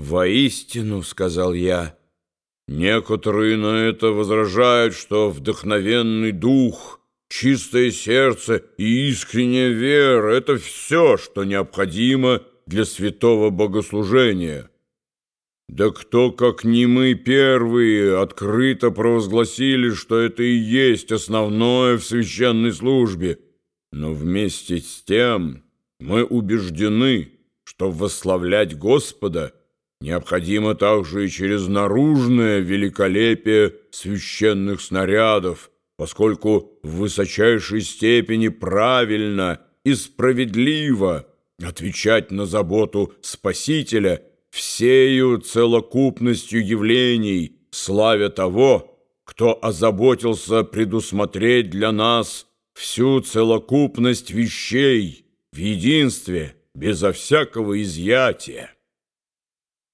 «Воистину», — сказал я, — «некоторые на это возражают, что вдохновенный дух, чистое сердце и искренняя вера — это все, что необходимо для святого богослужения». Да кто, как не мы первые, открыто провозгласили, что это и есть основное в священной службе. Но вместе с тем мы убеждены, что восславлять Господа необходимо также и через наружное великолепие священных снарядов, поскольку в высочайшей степени правильно и справедливо отвечать на заботу Спасителя – всею целокупностью явлений, славя того, кто озаботился предусмотреть для нас всю целокупность вещей в единстве, безо всякого изъятия.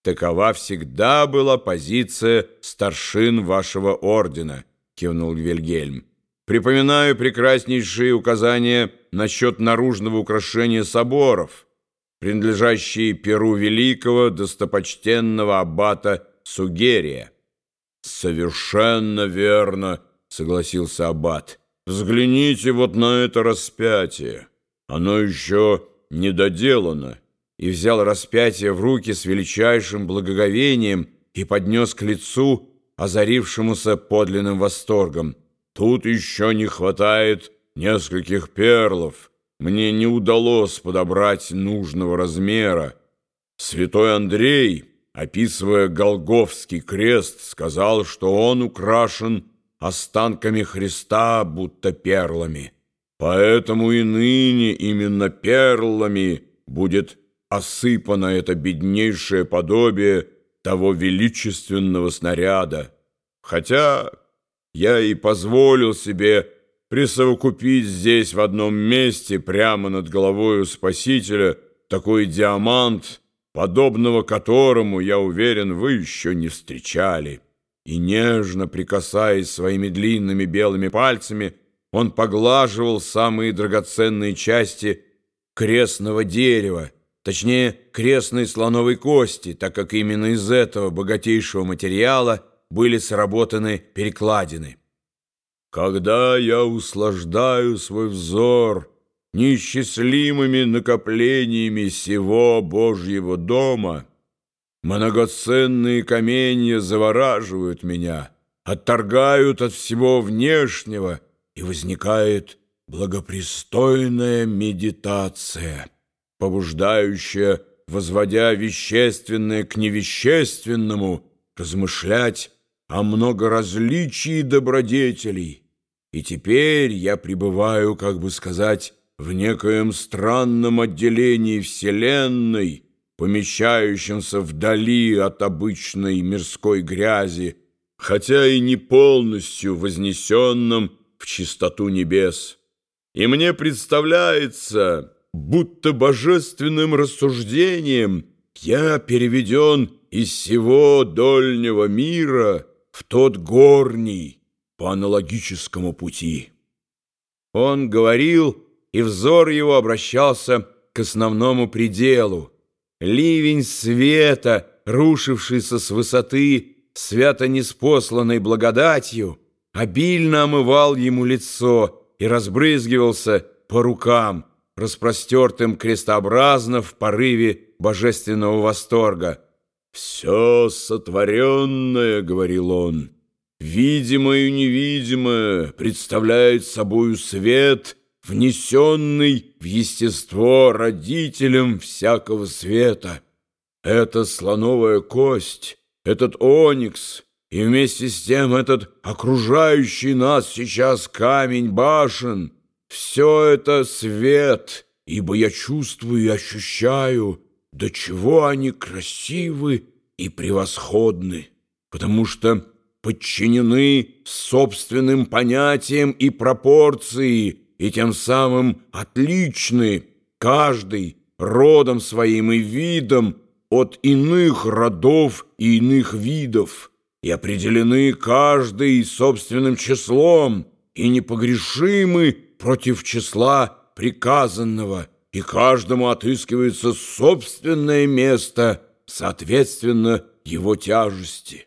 Такова всегда была позиция старшин вашего ордена, кивнул Вильгельм. Припоминаю прекраснейшие указания насчет наружного украшения соборов – принадлежащие Перу Великого достопочтенного аббата Сугерия. «Совершенно верно», — согласился аббат. «Взгляните вот на это распятие. Оно еще не доделано». И взял распятие в руки с величайшим благоговением и поднес к лицу, озарившемуся подлинным восторгом. «Тут еще не хватает нескольких перлов». Мне не удалось подобрать нужного размера. Святой Андрей, описывая Голговский крест, сказал, что он украшен останками Христа, будто перлами. Поэтому и ныне именно перлами будет осыпано это беднейшее подобие того величественного снаряда. Хотя я и позволил себе присовокупить здесь в одном месте, прямо над головой у Спасителя, такой диамант, подобного которому, я уверен, вы еще не встречали. И нежно прикасаясь своими длинными белыми пальцами, он поглаживал самые драгоценные части крестного дерева, точнее, крестной слоновой кости, так как именно из этого богатейшего материала были сработаны перекладины. Когда я услаждаю свой взор неисчислимыми накоплениями всего Божьего дома, многоценные каменья завораживают меня, отторгают от всего внешнего, и возникает благопристойная медитация, побуждающая, возводя вещественное к невещественному, размышлять о многоразличии добродетелей, и теперь я пребываю, как бы сказать, в некоем странном отделении Вселенной, помещающемся вдали от обычной мирской грязи, хотя и не полностью вознесенном в чистоту небес. И мне представляется, будто божественным рассуждением я переведен из всего дольнего мира в тот горний, по аналогическому пути. Он говорил, и взор его обращался к основному пределу. Ливень света, рушившийся с высоты, свято неспосланной благодатью, обильно омывал ему лицо и разбрызгивался по рукам, распростертым крестообразно в порыве божественного восторга. «Все сотворенное, — говорил он, — видимое и невидимое представляет собою свет, внесенный в естество родителям всякого света. Это слоновая кость, этот оникс и вместе с тем этот окружающий нас сейчас камень башен — все это свет, ибо я чувствую и ощущаю, до чего они красивы и превосходны, потому что подчинены собственным понятиям и пропорции, и тем самым отличны, каждый родом своим и видом от иных родов и иных видов, и определены каждый собственным числом, и непогрешимы против числа приказанного, и каждому отыскивается собственное место соответственно его тяжести.